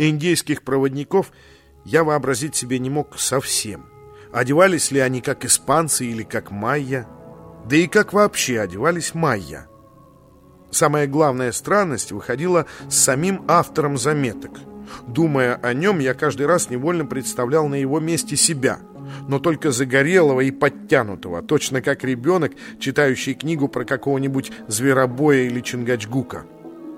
Индейских проводников я вообразить себе не мог совсем. Одевались ли они как испанцы или как майя? Да и как вообще одевались майя? Самая главная странность выходила с самим автором заметок. Думая о нем, я каждый раз невольно представлял на его месте себя, но только загорелого и подтянутого, точно как ребенок, читающий книгу про какого-нибудь зверобоя или чингачгука.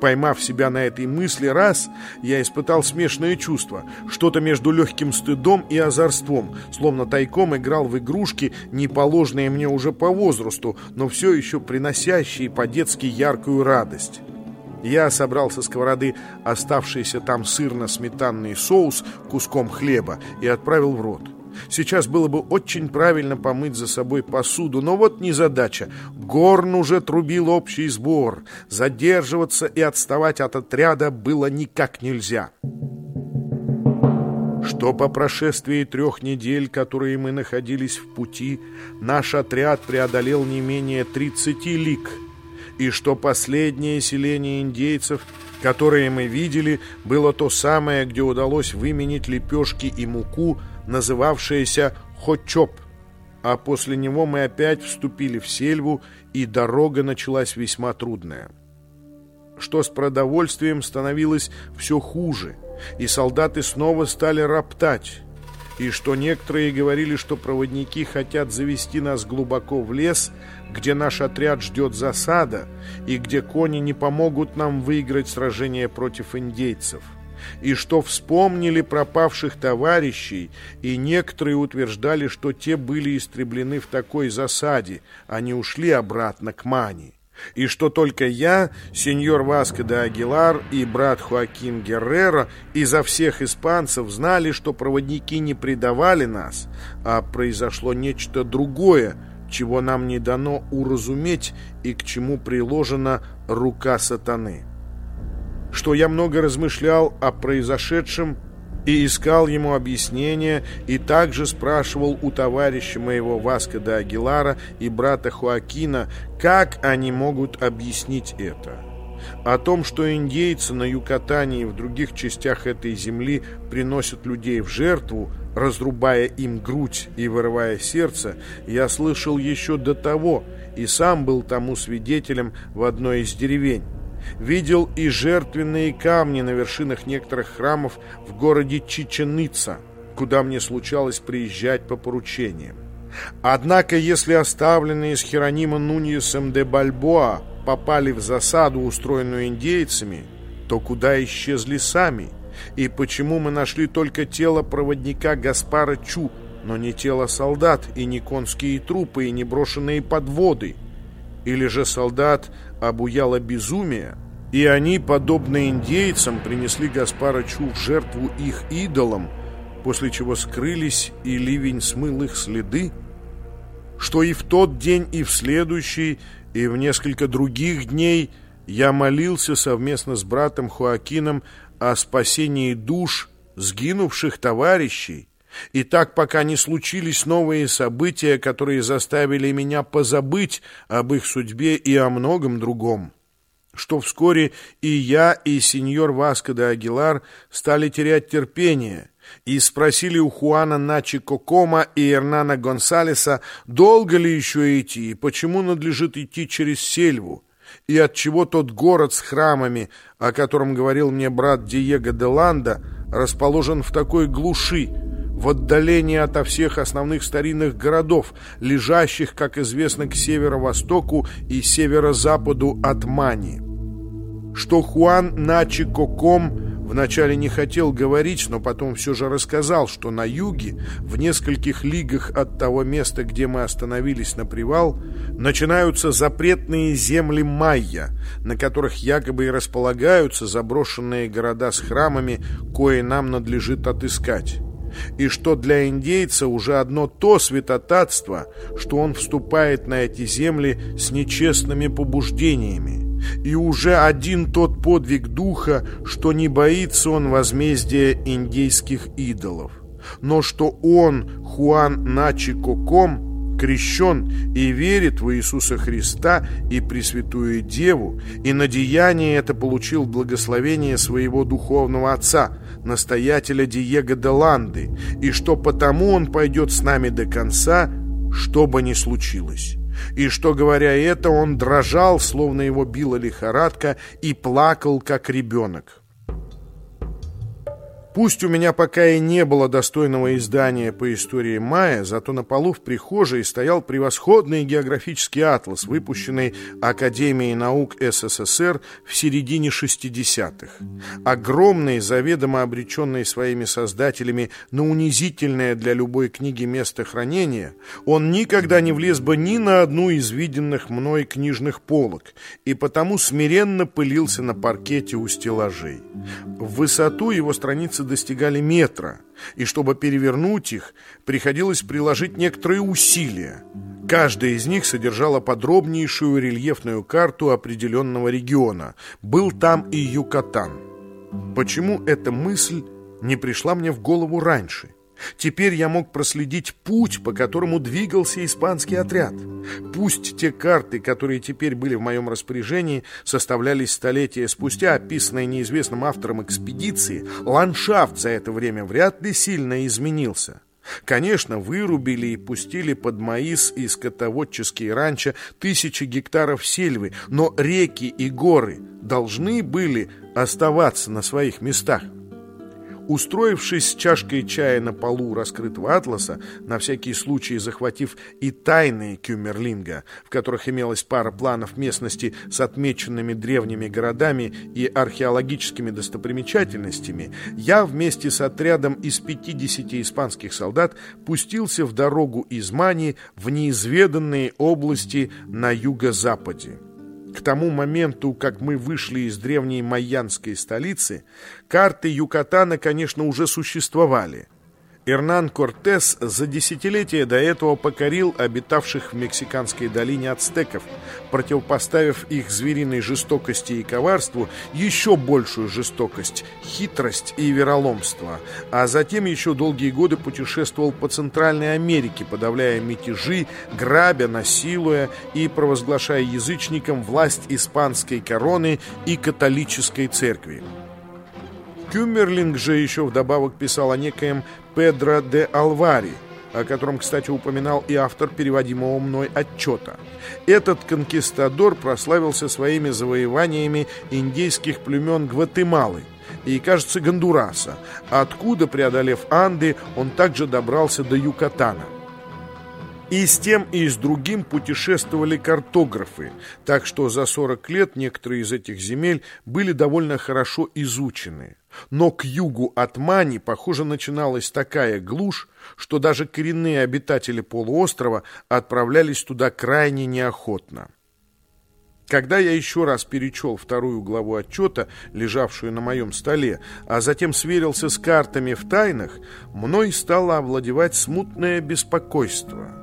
Поймав себя на этой мысли раз, я испытал смешное чувство, что-то между легким стыдом и озорством, словно тайком играл в игрушки, не положенные мне уже по возрасту, но все еще приносящие по-детски яркую радость. Я собрал со сковороды оставшийся там сырно-сметанный соус куском хлеба и отправил в рот. Сейчас было бы очень правильно помыть за собой посуду, но вот незадача. Горн уже трубил общий сбор. Задерживаться и отставать от отряда было никак нельзя. Что по прошествии трех недель, которые мы находились в пути, наш отряд преодолел не менее 30 лиг, и что последнее селение индейцев, которое мы видели, было то самое, где удалось выменить лепешки и муку называвшееся Хочоп, а после него мы опять вступили в сельву, и дорога началась весьма трудная. Что с продовольствием становилось все хуже, и солдаты снова стали роптать, и что некоторые говорили, что проводники хотят завести нас глубоко в лес, где наш отряд ждет засада, и где кони не помогут нам выиграть сражение против индейцев и что вспомнили пропавших товарищей, и некоторые утверждали, что те были истреблены в такой засаде, они ушли обратно к Мани, и что только я, сеньор Васко де Агилар и брат Хуакин Геррера изо всех испанцев знали, что проводники не предавали нас, а произошло нечто другое, чего нам не дано уразуметь и к чему приложена рука сатаны что я много размышлял о произошедшем и искал ему объяснения, и также спрашивал у товарища моего Васка де Агилара и брата Хуакина, как они могут объяснить это. О том, что индейцы на Юкатане и в других частях этой земли приносят людей в жертву, разрубая им грудь и вырывая сердце, я слышал еще до того и сам был тому свидетелем в одной из деревень видел и жертвенные камни на вершинах некоторых храмов в городе Чиченица, куда мне случалось приезжать по поручениям. Однако, если оставленные с Херонима Нуньесом де Бальбоа попали в засаду, устроенную индейцами, то куда исчезли сами? И почему мы нашли только тело проводника Гаспара Чу, но не тело солдат, и не конские трупы, и не брошенные подводы? Или же солдат обуяло безумие, и они, подобно индейцам, принесли Гаспарычу в жертву их идолам, после чего скрылись, и ливень смыл их следы, что и в тот день, и в следующий, и в несколько других дней я молился совместно с братом Хуакином о спасении душ сгинувших товарищей, и так пока не случились новые события, которые заставили меня позабыть об их судьбе и о многом другом. Что вскоре и я, и сеньор Васко де Агилар стали терять терпение и спросили у Хуана Начи Кокома и Эрнана Гонсалеса, долго ли еще идти и почему надлежит идти через сельву, и отчего тот город с храмами, о котором говорил мне брат Диего де Ланда, расположен в такой глуши, в отдалении ото всех основных старинных городов, лежащих, как известно, к северо-востоку и северо-западу от Мани. Что Хуан Начи Коком вначале не хотел говорить, но потом все же рассказал, что на юге, в нескольких лигах от того места, где мы остановились на привал, начинаются запретные земли майя, на которых якобы и располагаются заброшенные города с храмами, кое нам надлежит отыскать и что для индейца уже одно то святотатство, что он вступает на эти земли с нечестными побуждениями, и уже один тот подвиг духа, что не боится он возмездия индейских идолов, но что он, Хуан Начи Коком, крещен и верит в Иисуса Христа и Пресвятую Деву, и на деяние это получил благословение своего духовного отца, настоятеля Диего де Ланды, и что потому он пойдет с нами до конца, что бы ни случилось. И что, говоря это, он дрожал, словно его била лихорадка, и плакал, как ребенок. Пусть у меня пока и не было достойного издания по истории Майя, зато на полу в прихожей стоял превосходный географический атлас, выпущенный Академией наук СССР в середине 60-х. Огромный, заведомо обреченный своими создателями на унизительное для любой книги место хранения, он никогда не влез бы ни на одну из виденных мной книжных полок, и потому смиренно пылился на паркете у стеллажей. В высоту его страницы страницы достигали метра, и чтобы перевернуть их, приходилось приложить некоторые усилия. Каждая из них содержала подробнейшую рельефную карту определенного региона. Был там и Юкатан. Почему эта мысль не пришла мне в голову раньше? Теперь я мог проследить путь, по которому двигался испанский отряд. Пусть те карты, которые теперь были в моем распоряжении, составлялись столетия спустя, описанные неизвестным автором экспедиции, ландшафт за это время вряд ли сильно изменился. Конечно, вырубили и пустили под маис и скотоводческие ранчо тысячи гектаров сельвы, но реки и горы должны были оставаться на своих местах. Устроившись с чашкой чая на полу раскрытого атласа, на всякий случай захватив и тайные Кюмерлинга, в которых имелась пара планов местности с отмеченными древними городами и археологическими достопримечательностями, я вместе с отрядом из 50 испанских солдат пустился в дорогу из Мани в неизведанные области на юго-западе. К тому моменту, как мы вышли из древней майянской столицы, карты Юкатана, конечно, уже существовали – Эрнан Кортес за десятилетия до этого покорил обитавших в Мексиканской долине ацтеков, противопоставив их звериной жестокости и коварству еще большую жестокость, хитрость и вероломство, а затем еще долгие годы путешествовал по Центральной Америке, подавляя мятежи, грабя, насилуя и провозглашая язычникам власть испанской короны и католической церкви. Кюмерлинг же еще вдобавок писал о некоем Педро де Алвари, о котором, кстати, упоминал и автор переводимого мной отчета. Этот конкистадор прославился своими завоеваниями индейских племен Гватемалы и, кажется, Гондураса, откуда, преодолев Анды, он также добрался до Юкатана. И с тем, и с другим путешествовали картографы, так что за 40 лет некоторые из этих земель были довольно хорошо изучены. Но к югу от Мани, похоже, начиналась такая глушь, что даже коренные обитатели полуострова отправлялись туда крайне неохотно. Когда я еще раз перечел вторую главу отчета, лежавшую на моем столе, а затем сверился с картами в тайнах, мной стало овладевать смутное беспокойство –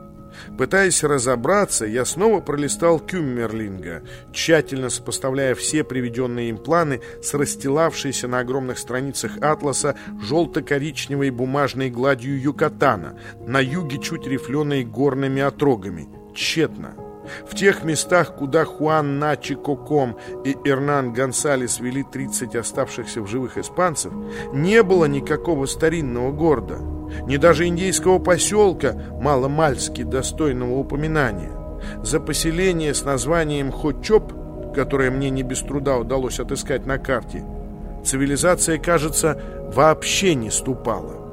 Пытаясь разобраться, я снова пролистал Кюммерлинга, тщательно сопоставляя все приведенные им планы с расстилавшейся на огромных страницах атласа желто-коричневой бумажной гладью Юкатана, на юге чуть рифленой горными отрогами. Тщетно. В тех местах, куда Хуан Начи Коком и Эрнан Гонсалес вели 30 оставшихся в живых испанцев, не было никакого старинного города, ни даже индейского поселка, маломальски достойного упоминания. За поселение с названием Хочоп, которое мне не без труда удалось отыскать на карте, цивилизация, кажется, вообще не ступала.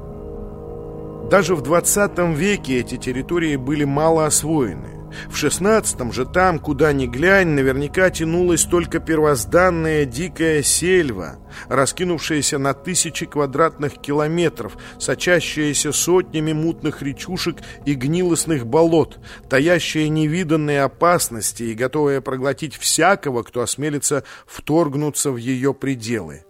Даже в 20 веке эти территории были мало освоены. В шестнадцатом же там, куда ни глянь, наверняка тянулась только первозданная дикая сельва, раскинувшаяся на тысячи квадратных километров, сочащаяся сотнями мутных речушек и гнилостных болот, таящая невиданные опасности и готовая проглотить всякого, кто осмелится вторгнуться в ее пределы.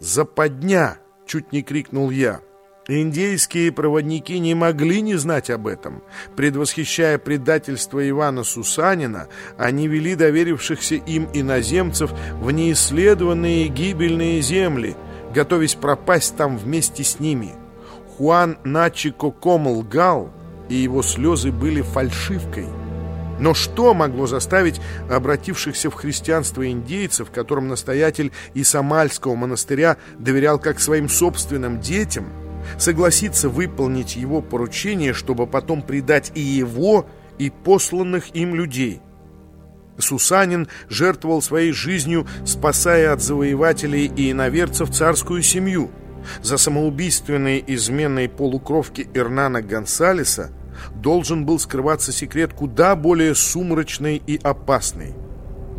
«Западня!» — чуть не крикнул я. Индейские проводники не могли не знать об этом. Предвосхищая предательство Ивана Сусанина, они вели доверившихся им иноземцев в неисследованные гибельные земли, готовясь пропасть там вместе с ними. Хуан Начи Коком лгал, и его слезы были фальшивкой. Но что могло заставить обратившихся в христианство индейцев, которым настоятель Исамальского монастыря доверял как своим собственным детям, согласиться выполнить его поручение, чтобы потом предать и его, и посланных им людей? Сусанин жертвовал своей жизнью, спасая от завоевателей и иноверцев царскую семью. За самоубийственной изменой полукровки Эрнана Гонсалеса должен был скрываться секрет куда более сумрачный и опасный.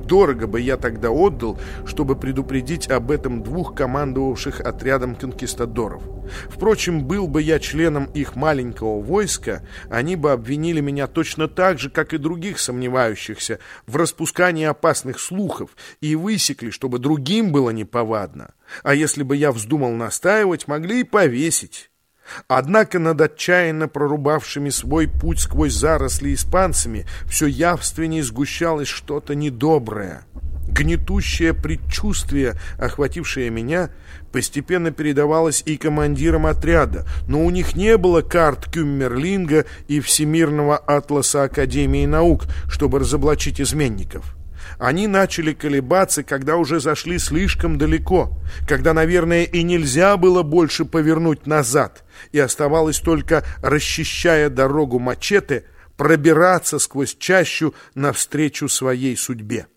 Дорого бы я тогда отдал, чтобы предупредить об этом двух командовавших отрядом конкистадоров. Впрочем, был бы я членом их маленького войска, они бы обвинили меня точно так же, как и других сомневающихся, в распускании опасных слухов и высекли, чтобы другим было неповадно. А если бы я вздумал настаивать, могли и повесить». Однако над отчаянно прорубавшими свой путь сквозь заросли испанцами все явственнее сгущалось что-то недоброе. Гнетущее предчувствие, охватившее меня, постепенно передавалось и командирам отряда, но у них не было карт Кюммерлинга и Всемирного атласа Академии наук, чтобы разоблачить изменников. Они начали колебаться, когда уже зашли слишком далеко, когда, наверное, и нельзя было больше повернуть назад, и оставалось только, расчищая дорогу мачете, пробираться сквозь чащу навстречу своей судьбе.